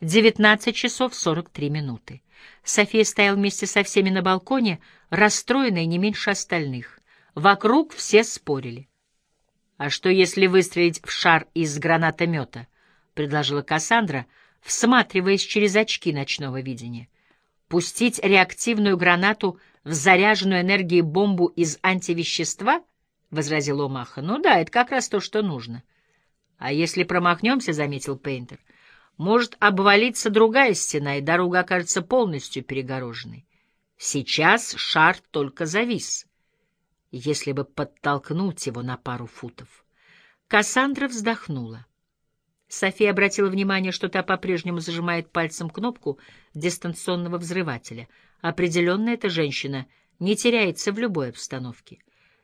19 часов 43 минуты. София стояла вместе со всеми на балконе, расстроенная не меньше остальных. Вокруг все спорили. «А что, если выстрелить в шар из гранатомета?» — предложила Кассандра, всматриваясь через очки ночного видения. «Пустить реактивную гранату в заряженную энергией бомбу из антивещества?» — возразил Омаха. «Ну да, это как раз то, что нужно». «А если промахнемся, — заметил Пейнтер, — может обвалиться другая стена, и дорога окажется полностью перегороженной. Сейчас шар только завис» если бы подтолкнуть его на пару футов. Кассандра вздохнула. София обратила внимание, что та по-прежнему зажимает пальцем кнопку дистанционного взрывателя. Определенно, эта женщина не теряется в любой обстановке.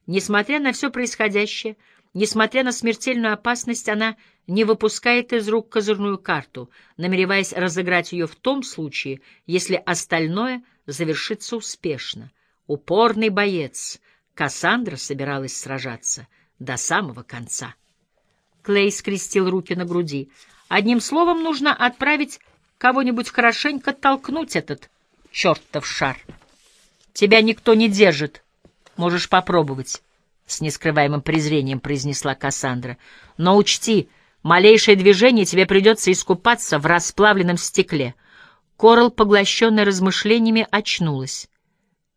Несмотря на все происходящее, несмотря на смертельную опасность, она не выпускает из рук козырную карту, намереваясь разыграть ее в том случае, если остальное завершится успешно. Упорный боец — Кассандра собиралась сражаться до самого конца. Клей скрестил руки на груди. Одним словом, нужно отправить кого-нибудь хорошенько толкнуть этот чертов шар. Тебя никто не держит. Можешь попробовать, — с нескрываемым презрением произнесла Кассандра. Но учти, малейшее движение тебе придется искупаться в расплавленном стекле. Корал, поглощенная размышлениями, очнулась.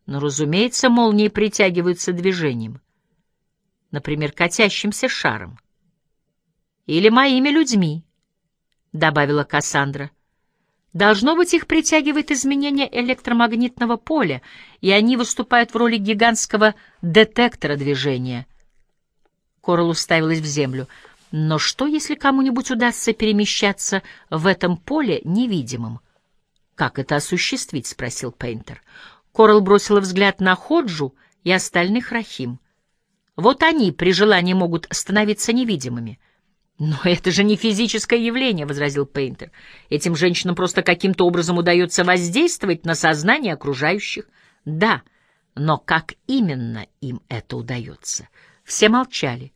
Но, разумеется, молнии притягиваются движением, например, катящимся шаром. Или моими людьми, — добавила Кассандра. Должно быть, их притягивает изменение электромагнитного поля, и они выступают в роли гигантского детектора движения. Корал уставилась в землю. Но что, если кому-нибудь удастся перемещаться в этом поле невидимым? «Как это осуществить?» — спросил Пейнтер. Корал бросила взгляд на Ходжу и остальных Рахим. Вот они при желании могут становиться невидимыми. «Но это же не физическое явление», — возразил Пейнтер. «Этим женщинам просто каким-то образом удается воздействовать на сознание окружающих». «Да, но как именно им это удается?» Все молчали.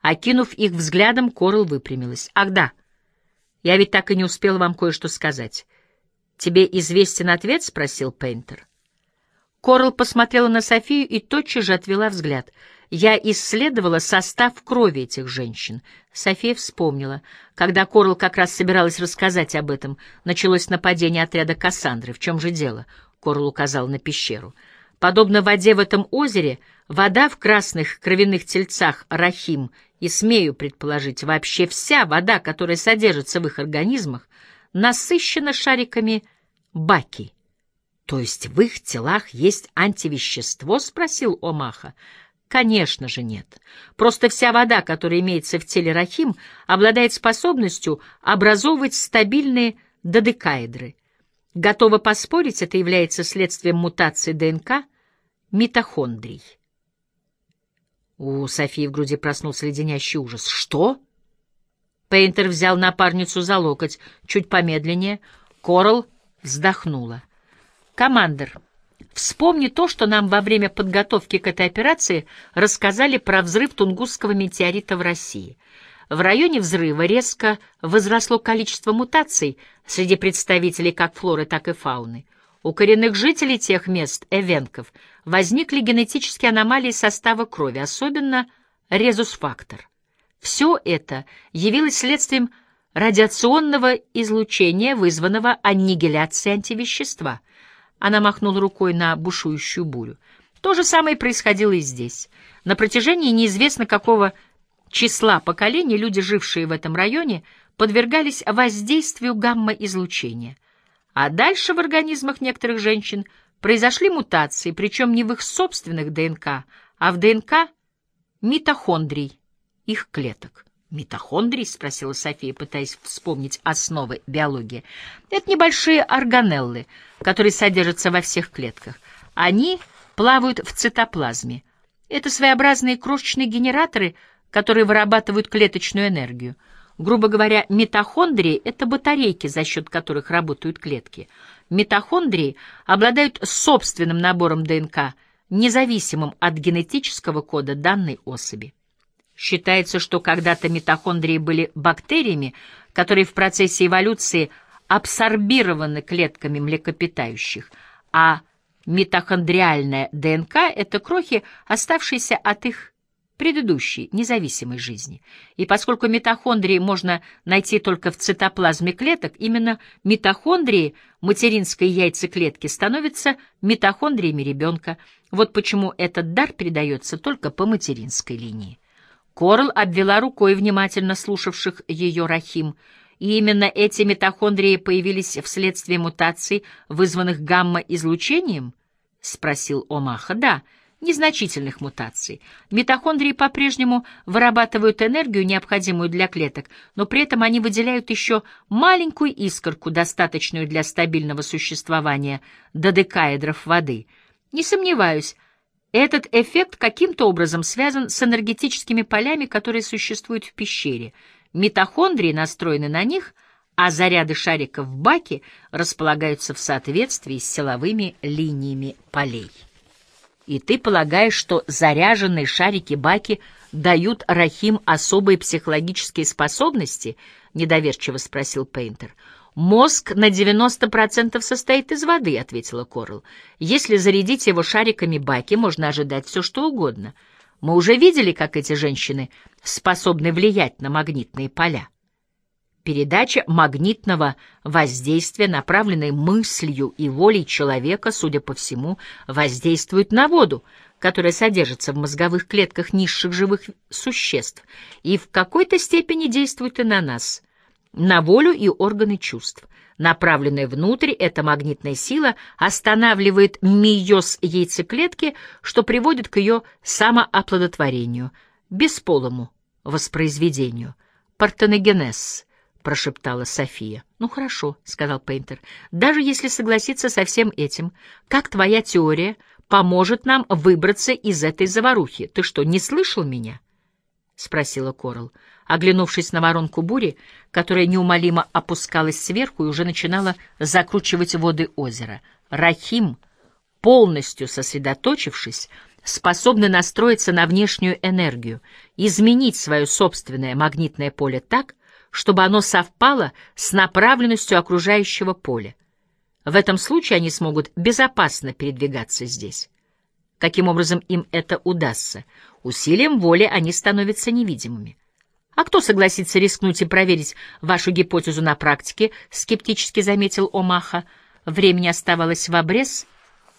Окинув их взглядом, Корал выпрямилась. «Ах да, я ведь так и не успел вам кое-что сказать». «Тебе известен ответ?» — спросил Пейнтер. Корл посмотрела на Софию и тотчас же отвела взгляд. Я исследовала состав крови этих женщин. София вспомнила. Когда Корл как раз собиралась рассказать об этом, началось нападение отряда Кассандры. В чем же дело? Корл указал на пещеру. Подобно воде в этом озере, вода в красных кровяных тельцах Рахим, и, смею предположить, вообще вся вода, которая содержится в их организмах, насыщена шариками баки — то есть в их телах есть антивещество? спросил Омаха. Конечно же нет. Просто вся вода, которая имеется в теле Рахим, обладает способностью образовывать стабильные додекаэдры. Готова поспорить, это является следствием мутации ДНК митохондрий. У Софии в груди проснулся леденящий ужас. «Что?» Пейнтер взял напарницу за локоть. Чуть помедленнее. Корал вздохнула. «Командер, вспомни то, что нам во время подготовки к этой операции рассказали про взрыв Тунгусского метеорита в России. В районе взрыва резко возросло количество мутаций среди представителей как флоры, так и фауны. У коренных жителей тех мест, эвенков, возникли генетические аномалии состава крови, особенно резус-фактор. Все это явилось следствием радиационного излучения, вызванного аннигиляцией антивещества — она махнула рукой на бушующую бурю. То же самое происходило и здесь. На протяжении неизвестно какого числа поколений люди, жившие в этом районе, подвергались воздействию гамма-излучения. А дальше в организмах некоторых женщин произошли мутации, причем не в их собственных ДНК, а в ДНК митохондрий, их клеток. «Митохондрий?» — спросила София, пытаясь вспомнить основы биологии. «Это небольшие органеллы, которые содержатся во всех клетках. Они плавают в цитоплазме. Это своеобразные крошечные генераторы, которые вырабатывают клеточную энергию. Грубо говоря, митохондрии — это батарейки, за счет которых работают клетки. Митохондрии обладают собственным набором ДНК, независимым от генетического кода данной особи. Считается, что когда-то митохондрии были бактериями, которые в процессе эволюции абсорбированы клетками млекопитающих, а митохондриальная ДНК — это крохи, оставшиеся от их предыдущей независимой жизни. И поскольку митохондрии можно найти только в цитоплазме клеток, именно митохондрии материнской яйцеклетки становятся митохондриями ребенка. Вот почему этот дар передается только по материнской линии. Корл обвела рукой внимательно слушавших ее Рахим, и именно эти митохондрии появились вследствие мутаций, вызванных гамма-излучением? — спросил Омаха. — Да, — незначительных мутаций. Митохондрии по-прежнему вырабатывают энергию, необходимую для клеток, но при этом они выделяют еще маленькую искорку, достаточную для стабильного существования додекаэдров воды. Не сомневаюсь, этот эффект каким-то образом связан с энергетическими полями, которые существуют в пещере. Митохондрии настроены на них, а заряды шариков в баке располагаются в соответствии с силовыми линиями полей. И ты полагаешь, что заряженные шарики-баки дают Рахим особые психологические способности? Недоверчиво спросил Пейнтер. Мозг на 90% состоит из воды, ответила Корл. Если зарядить его шариками-баки, можно ожидать все, что угодно. Мы уже видели, как эти женщины способны влиять на магнитные поля. Передача магнитного воздействия, направленной мыслью и волей человека, судя по всему, воздействует на воду, которая содержится в мозговых клетках низших живых существ, и в какой-то степени действует и на нас, на волю и органы чувств. Направленная внутрь, эта магнитная сила останавливает миоз яйцеклетки, что приводит к ее самооплодотворению, бесполому воспроизведению, партеногенез — прошептала София. «Ну хорошо», — сказал Пейнтер. «Даже если согласиться со всем этим, как твоя теория поможет нам выбраться из этой заварухи? Ты что, не слышал меня?» — спросила Корал, оглянувшись на воронку бури, которая неумолимо опускалась сверху и уже начинала закручивать воды озера. Рахим, полностью сосредоточившись, способны настроиться на внешнюю энергию, изменить свое собственное магнитное поле так, чтобы оно совпало с направленностью окружающего поля. В этом случае они смогут безопасно передвигаться здесь. Каким образом им это удастся? Усилием воли они становятся невидимыми. А кто согласится рискнуть и проверить вашу гипотезу на практике, скептически заметил Омаха. Времени оставалось в обрез,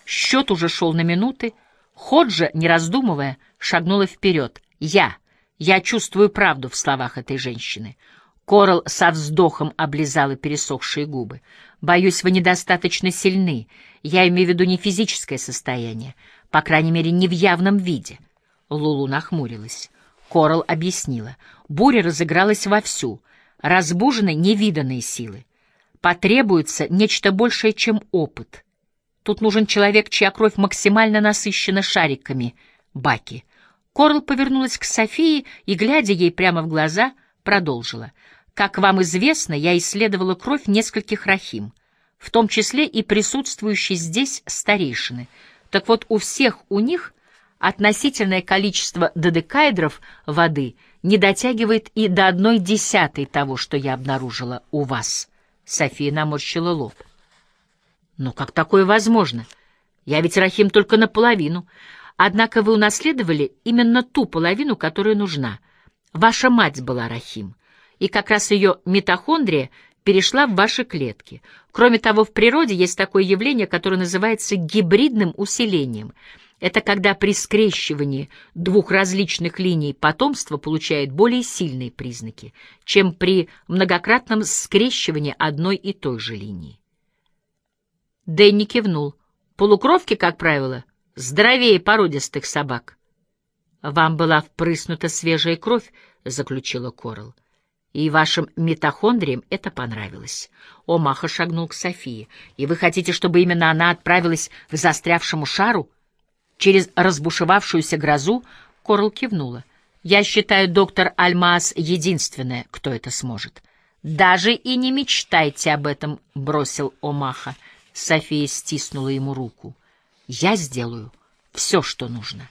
счет уже шел на минуты. Ходжа, не раздумывая, шагнула вперед. «Я! Я чувствую правду в словах этой женщины. Корал со вздохом облизала пересохшие губы. «Боюсь, вы недостаточно сильны. Я имею в виду не физическое состояние, по крайней мере, не в явном виде». Лулу нахмурилась. Корал объяснила. Буря разыгралась вовсю, разбужены невиданные силы. Потребуется нечто большее, чем опыт. Тут нужен человек, чья кровь максимально насыщена шариками. Баки. Корл повернулась к Софии и, глядя ей прямо в глаза, продолжила — как вам известно, я исследовала кровь нескольких рахим, в том числе и присутствующие здесь старейшины. Так вот, у всех у них относительное количество додекаэдров воды не дотягивает и до одной десятой того, что я обнаружила у вас. София наморщила лоб. Но как такое возможно? Я ведь рахим только наполовину. Однако вы унаследовали именно ту половину, которая нужна. Ваша мать была рахим и как раз ее митохондрия перешла в ваши клетки. Кроме того, в природе есть такое явление, которое называется гибридным усилением. Это когда при скрещивании двух различных линий потомство получает более сильные признаки, чем при многократном скрещивании одной и той же линии. Дэнни кивнул. Полукровки, как правило, здоровее породистых собак. «Вам была впрыснута свежая кровь», — заключила Корл и вашим митохондриям это понравилось. Омаха шагнул к Софии. И вы хотите, чтобы именно она отправилась к застрявшему шару? Через разбушевавшуюся грозу Корл кивнула. Я считаю, доктор Альмаас единственная, кто это сможет. Даже и не мечтайте об этом, бросил Омаха. София стиснула ему руку. Я сделаю все, что нужно.